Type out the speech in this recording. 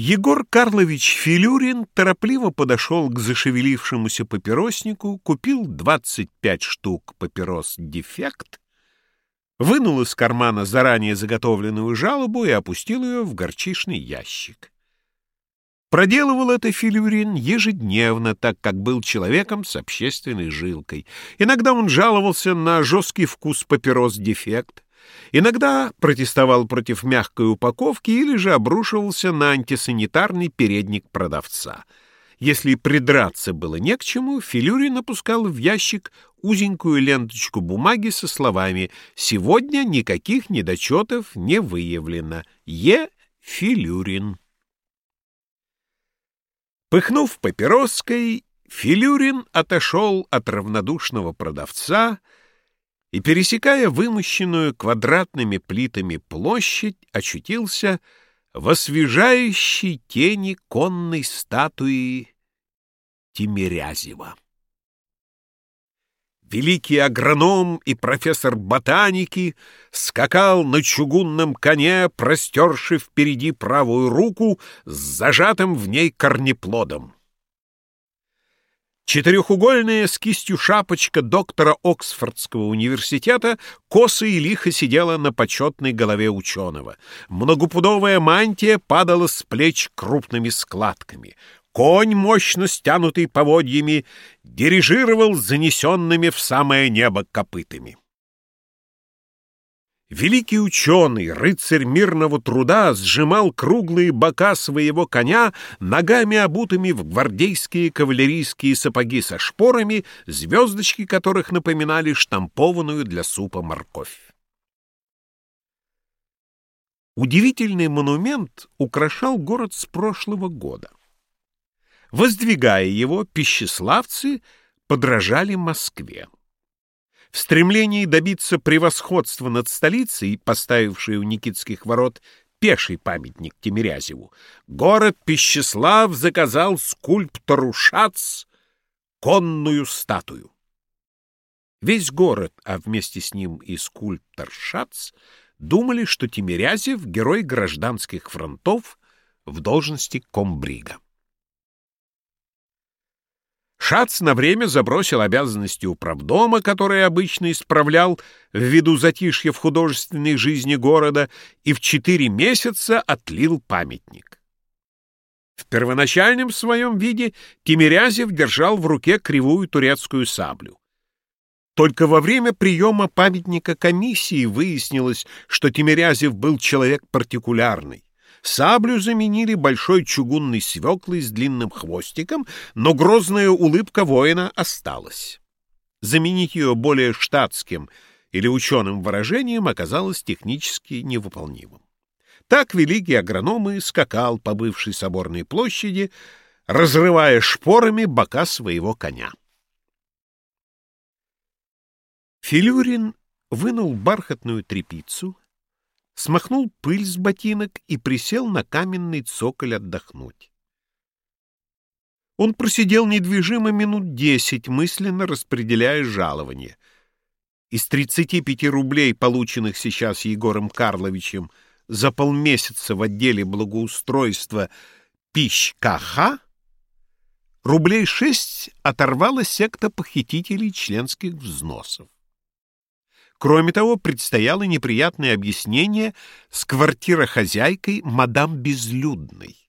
Егор Карлович Филюрин торопливо подошел к зашевелившемуся папироснику, купил 25 штук папирос «Дефект», вынул из кармана заранее заготовленную жалобу и опустил ее в горчишный ящик. Проделывал это Филюрин ежедневно, так как был человеком с общественной жилкой. Иногда он жаловался на жесткий вкус папирос «Дефект», Иногда протестовал против мягкой упаковки или же обрушивался на антисанитарный передник продавца. Если придраться было не к чему, Филюрин опускал в ящик узенькую ленточку бумаги со словами «Сегодня никаких недочетов не выявлено. Е. Филюрин». Пыхнув папироской, Филюрин отошел от равнодушного продавца и, пересекая вымощенную квадратными плитами площадь, очутился в освежающей тени конной статуи Тимирязева. Великий агроном и профессор ботаники скакал на чугунном коне, простерши впереди правую руку с зажатым в ней корнеплодом. Четырехугольная с кистью шапочка доктора Оксфордского университета косо и лихо сидела на почетной голове ученого. Многопудовая мантия падала с плеч крупными складками. Конь, мощно стянутый поводьями, дирижировал занесенными в самое небо копытами. Великий ученый, рыцарь мирного труда, сжимал круглые бока своего коня ногами, обутыми в гвардейские кавалерийские сапоги со шпорами, звездочки которых напоминали штампованную для супа морковь. Удивительный монумент украшал город с прошлого года. Воздвигая его, пищеславцы подражали Москве. В стремлении добиться превосходства над столицей, поставившей у Никитских ворот пеший памятник Тимирязеву, город Пищеслав заказал скульптору Шац конную статую. Весь город, а вместе с ним и скульптор Шац, думали, что Тимирязев — герой гражданских фронтов в должности комбрига. Шац на время забросил обязанности управдома, которые обычно исправлял ввиду затишья в художественной жизни города, и в четыре месяца отлил памятник. В первоначальном своем виде Тимирязев держал в руке кривую турецкую саблю. Только во время приема памятника комиссии выяснилось, что Тимирязев был человек партикулярный. Саблю заменили большой чугунной свеклой с длинным хвостиком, но грозная улыбка воина осталась. Заменить ее более штатским или ученым выражением оказалось технически невыполнимым. Так великий агроном и скакал по бывшей соборной площади, разрывая шпорами бока своего коня. Филюрин вынул бархатную трепицу, смахнул пыль с ботинок и присел на каменный цоколь отдохнуть. Он просидел недвижимо минут десять, мысленно распределяя жалование. Из 35 рублей, полученных сейчас Егором Карловичем за полмесяца в отделе благоустройства пищ рублей шесть оторвала секта похитителей членских взносов. Кроме того, предстояло неприятное объяснение с квартирохозяйкой мадам Безлюдной.